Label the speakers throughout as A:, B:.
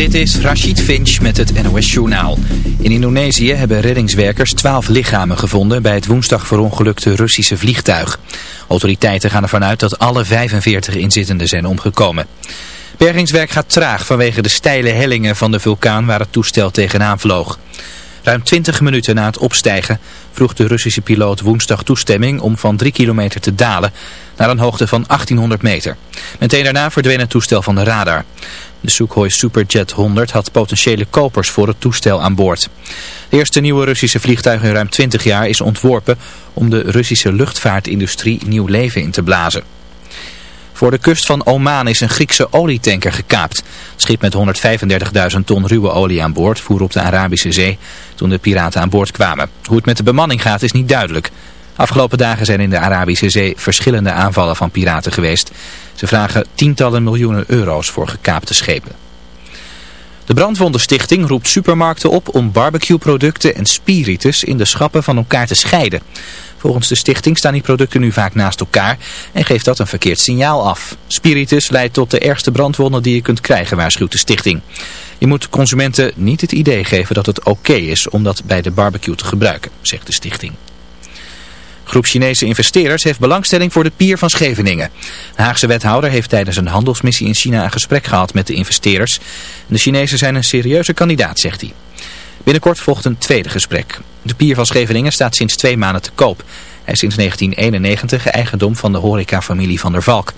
A: Dit is Rashid Finch met het NOS Journaal. In Indonesië hebben reddingswerkers 12 lichamen gevonden bij het woensdag verongelukte Russische vliegtuig. Autoriteiten gaan ervan uit dat alle 45 inzittenden zijn omgekomen. Bergingswerk gaat traag vanwege de steile hellingen van de vulkaan waar het toestel tegenaan vloog. Ruim 20 minuten na het opstijgen vroeg de Russische piloot woensdag toestemming om van 3 kilometer te dalen naar een hoogte van 1800 meter. Meteen daarna verdween het toestel van de radar. De Sukhoi Superjet 100 had potentiële kopers voor het toestel aan boord. De eerste nieuwe Russische vliegtuig in ruim 20 jaar is ontworpen om de Russische luchtvaartindustrie nieuw leven in te blazen. Voor de kust van Oman is een Griekse olietanker gekaapt. Het schip met 135.000 ton ruwe olie aan boord voer op de Arabische Zee toen de piraten aan boord kwamen. Hoe het met de bemanning gaat is niet duidelijk. Afgelopen dagen zijn in de Arabische Zee verschillende aanvallen van piraten geweest. Ze vragen tientallen miljoenen euro's voor gekaapte schepen. De Brandwondenstichting roept supermarkten op om barbecueproducten en spiritus in de schappen van elkaar te scheiden. Volgens de stichting staan die producten nu vaak naast elkaar en geeft dat een verkeerd signaal af. Spiritus leidt tot de ergste brandwonden die je kunt krijgen, waarschuwt de stichting. Je moet consumenten niet het idee geven dat het oké is om dat bij de barbecue te gebruiken, zegt de stichting groep Chinese investeerders heeft belangstelling voor de pier van Scheveningen. De Haagse wethouder heeft tijdens een handelsmissie in China een gesprek gehad met de investeerders. De Chinezen zijn een serieuze kandidaat, zegt hij. Binnenkort volgt een tweede gesprek. De pier van Scheveningen staat sinds twee maanden te koop. Hij is sinds 1991 eigendom van de horecafamilie Van der Valk.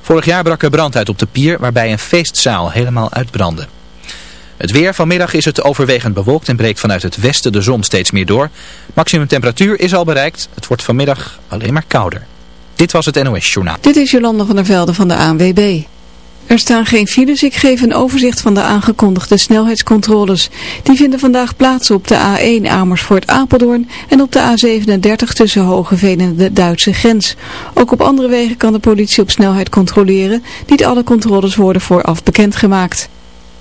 A: Vorig jaar brak er brand uit op de pier waarbij een feestzaal helemaal uitbrandde. Het weer vanmiddag is het overwegend bewolkt en breekt vanuit het westen de zon steeds meer door. Maximum temperatuur is al bereikt. Het wordt vanmiddag alleen maar kouder. Dit was het NOS Journaal.
B: Dit is Jolanda van der Velde van de ANWB. Er staan geen files. Ik geef een overzicht van de aangekondigde snelheidscontroles. Die vinden vandaag plaats op de A1 Amersfoort-Apeldoorn en op de A37 tussen Hogeveen en de Duitse grens. Ook op andere wegen kan de politie op snelheid controleren. Niet alle controles worden vooraf bekendgemaakt.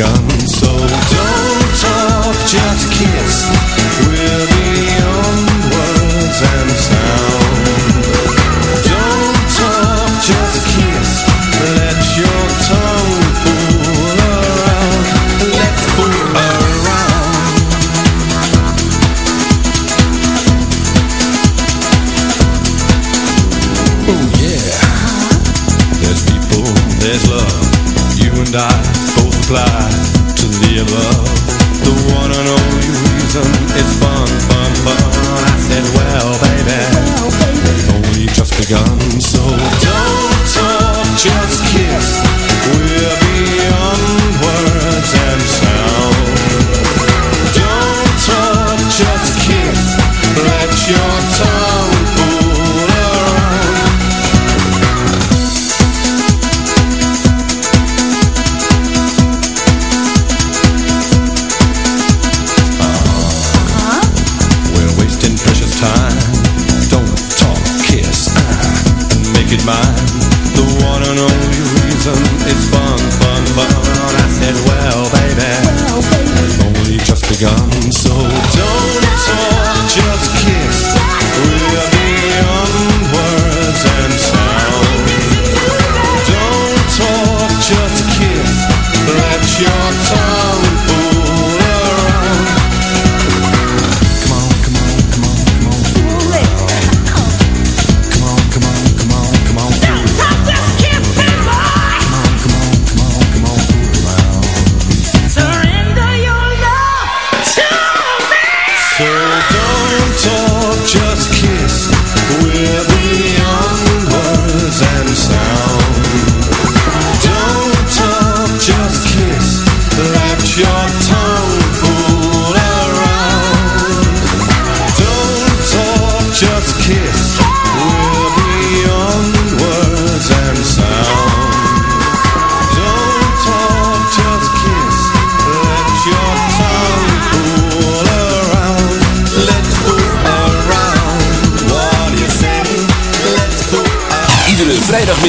C: gone.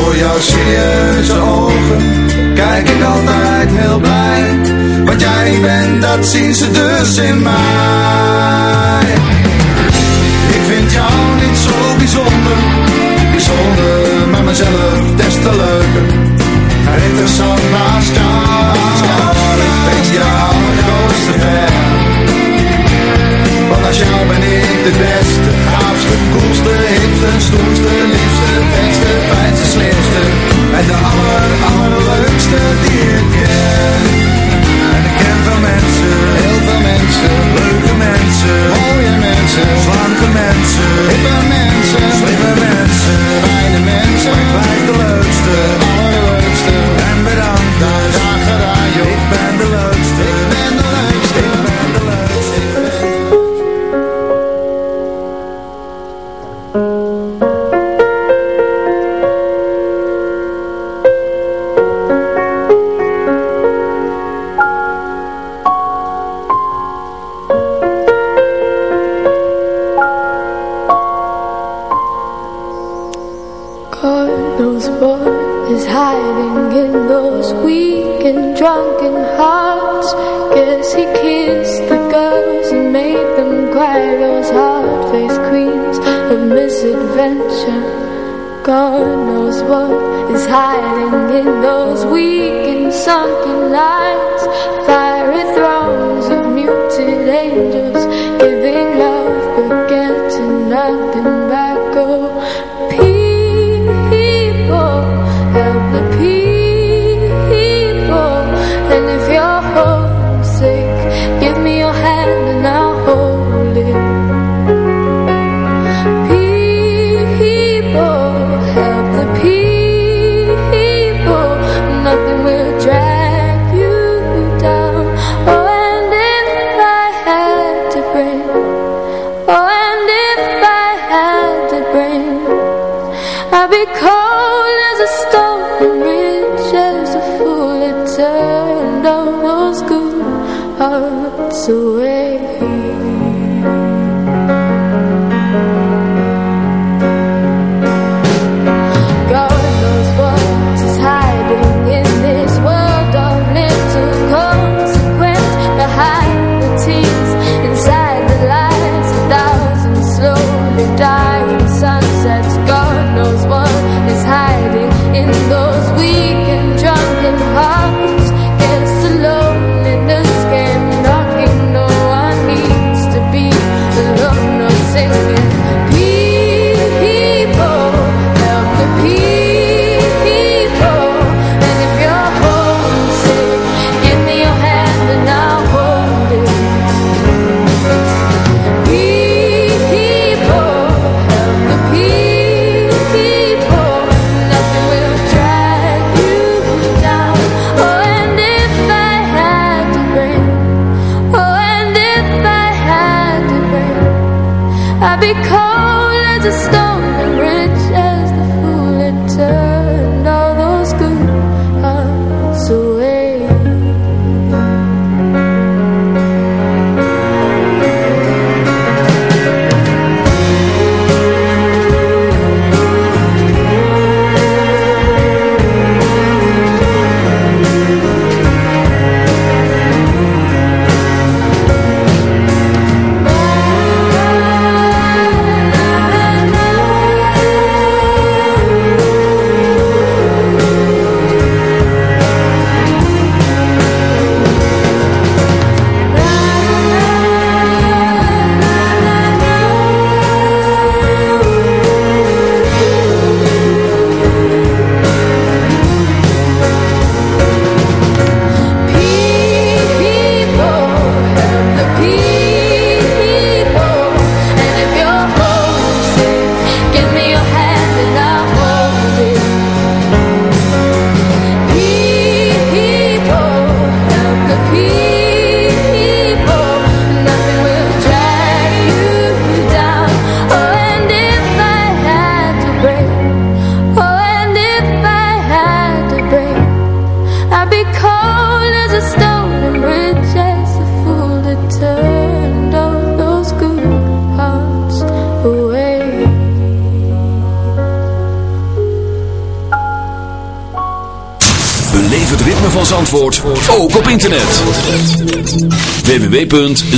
D: Voor jouw serieuze ogen kijk ik altijd heel blij. Wat jij bent, dat zien ze dus in mij. Ik vind jou niet zo bijzonder, bijzonder, maar mezelf des te leuker. Interessant naast jou, ik ben jouw grootste fan. Want als jou ben ik de beste, gaafste, koelste, hipste, stoerste, liefste de vetste, fijnste, slimste en de aller, allerleukste die ik ken. En ik ken veel mensen, heel veel mensen, leuke mensen, mooie mensen, slanke mensen, hippe mensen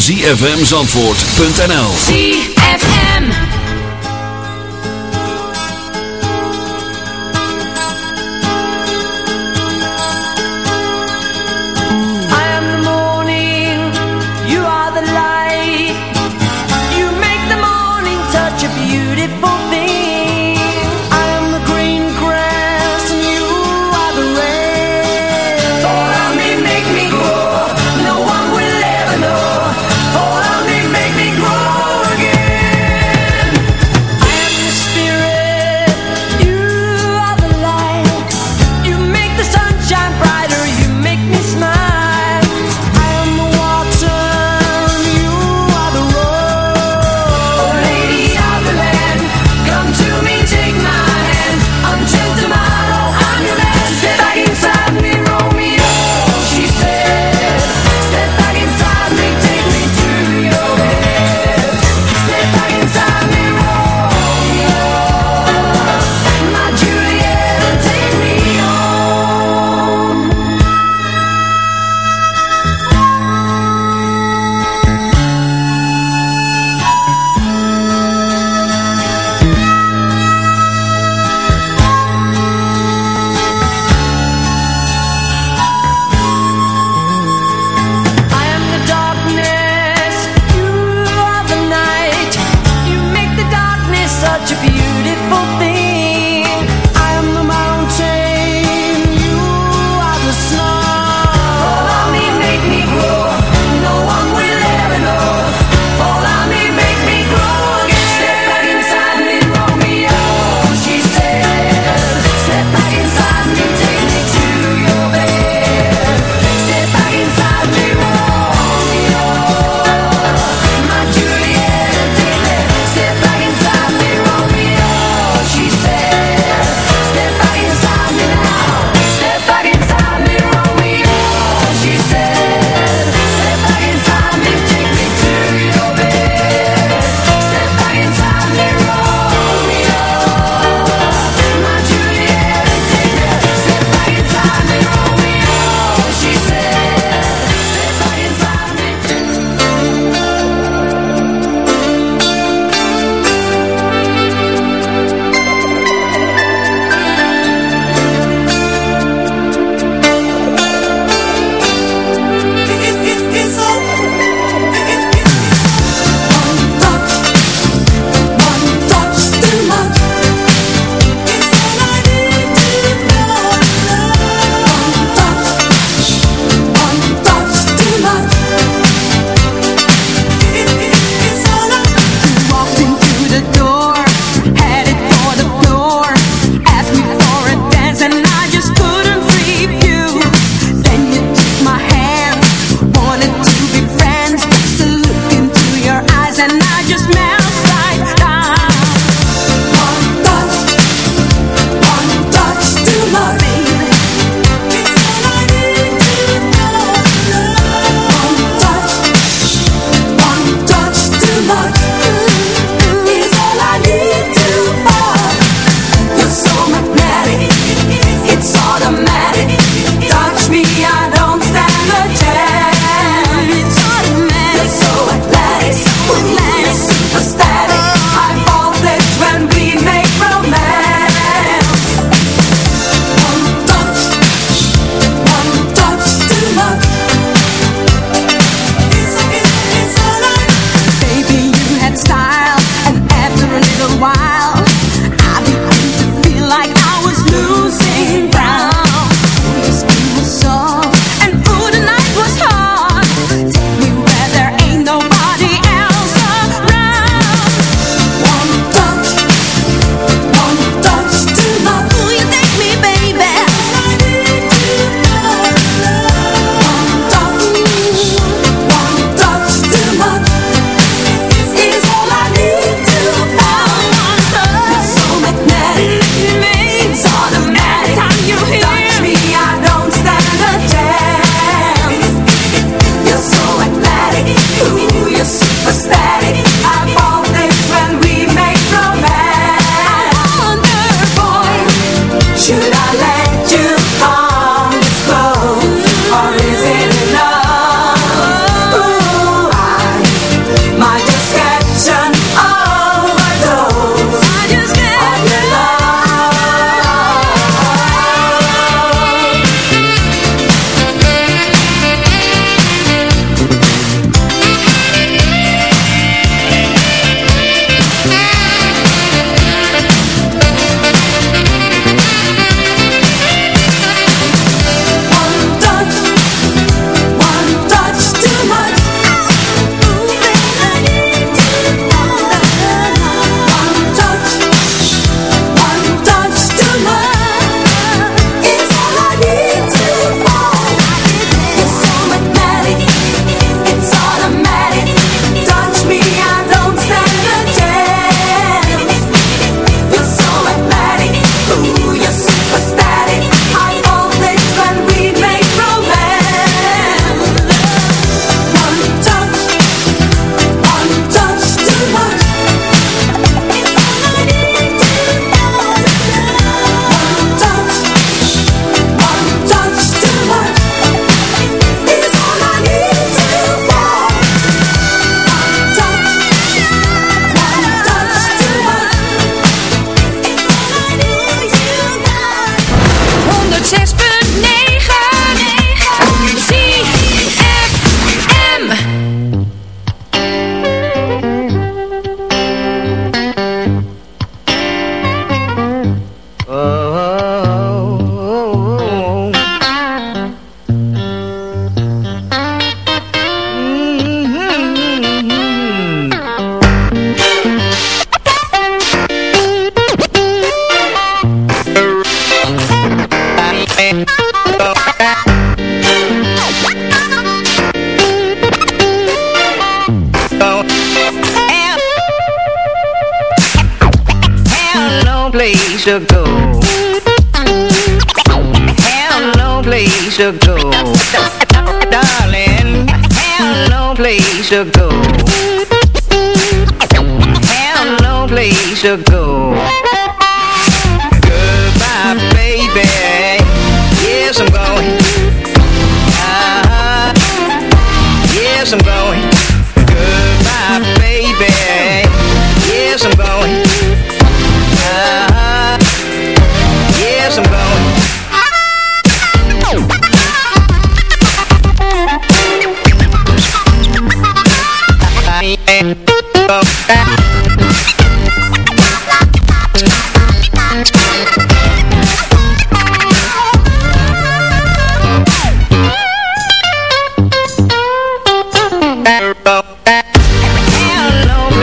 E: www.zfmzandvoort.nl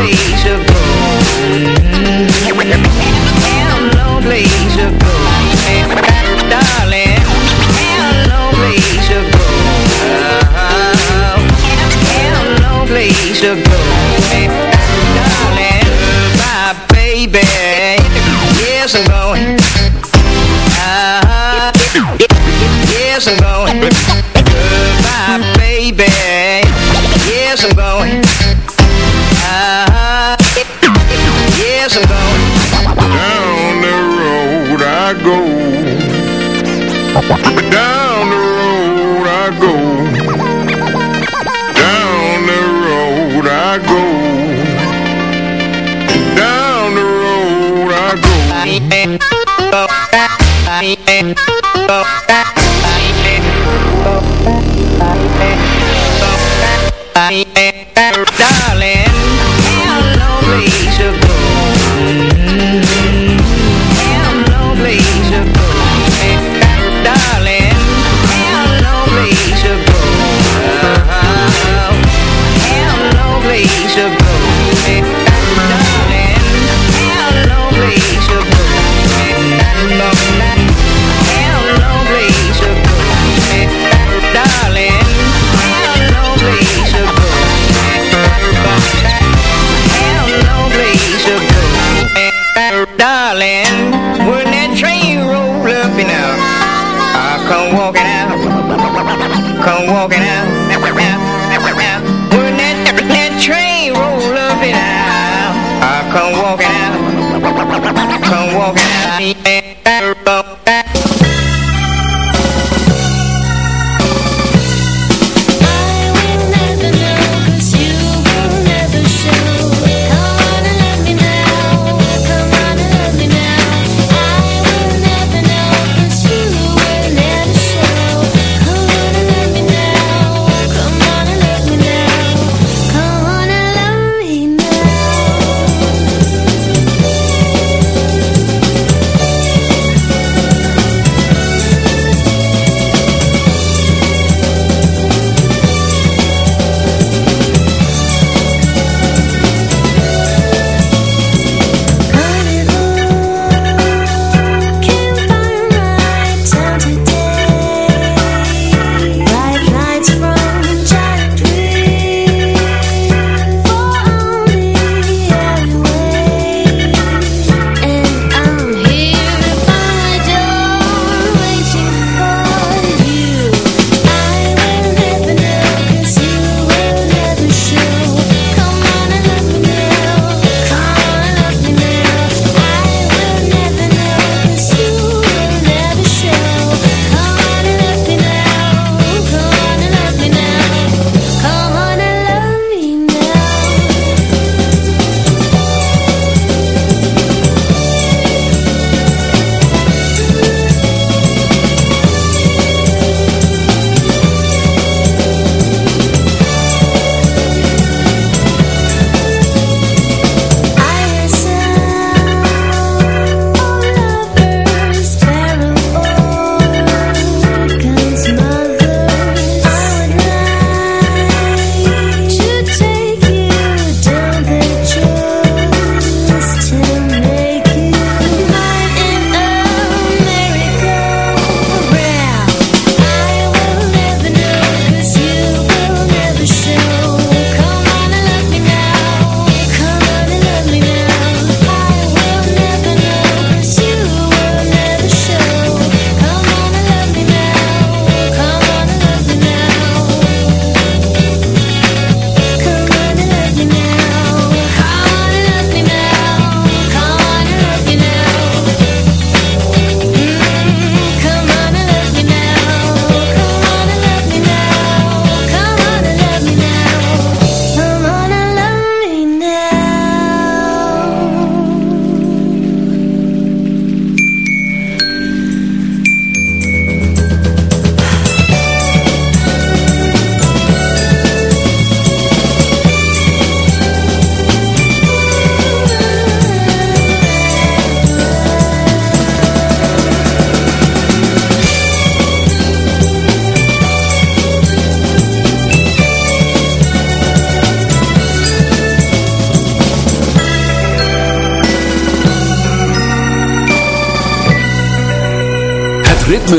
F: place ago no place to. Darling, no place to go. Hell no place to go. Darling, my baby. Yes, I'm going. Ah, yes, I'm going.
C: back.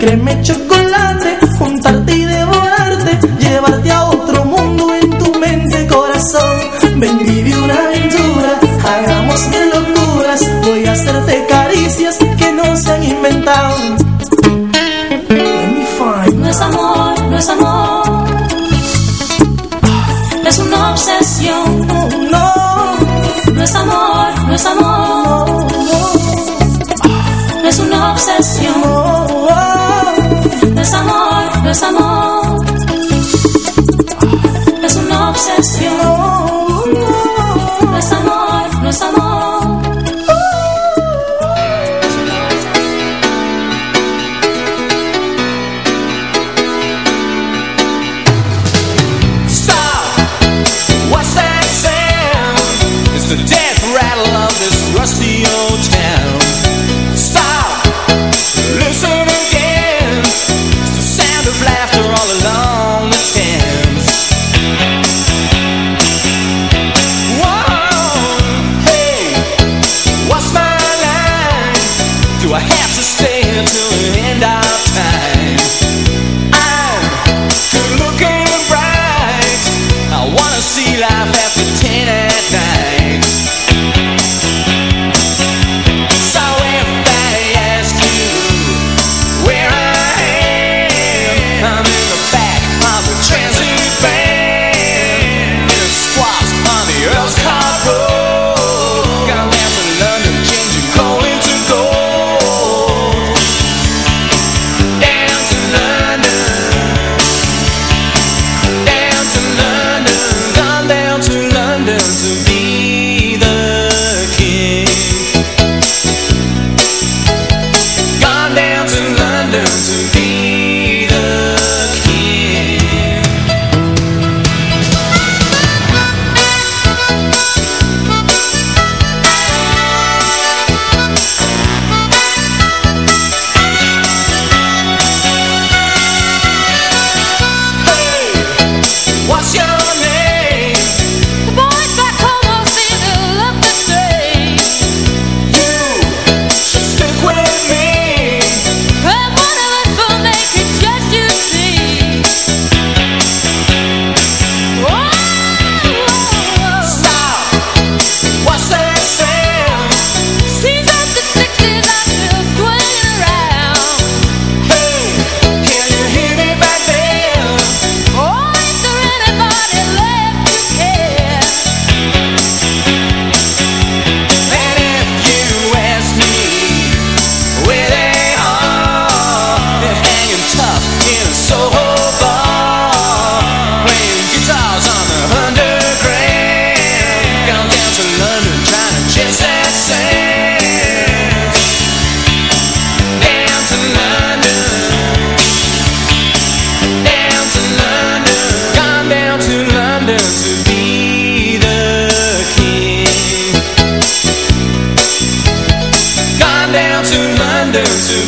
G: créeme, yo
H: there too.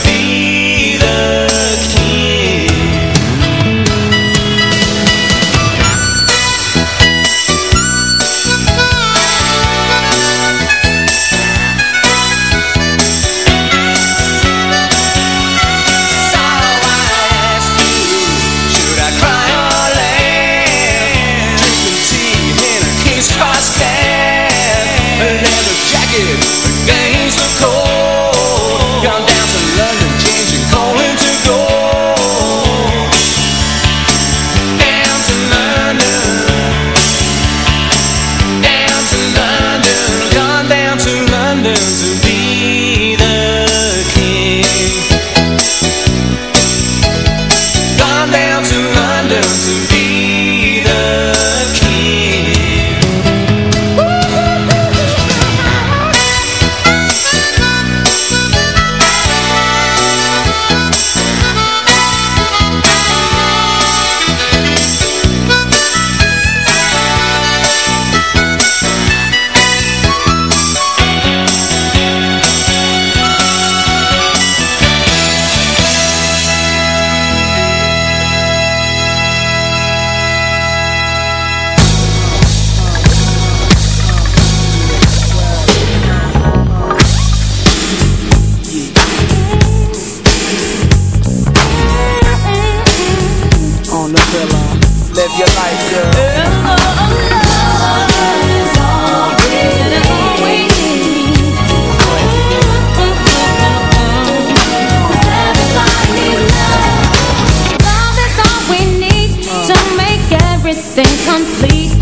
H: Nothing complete.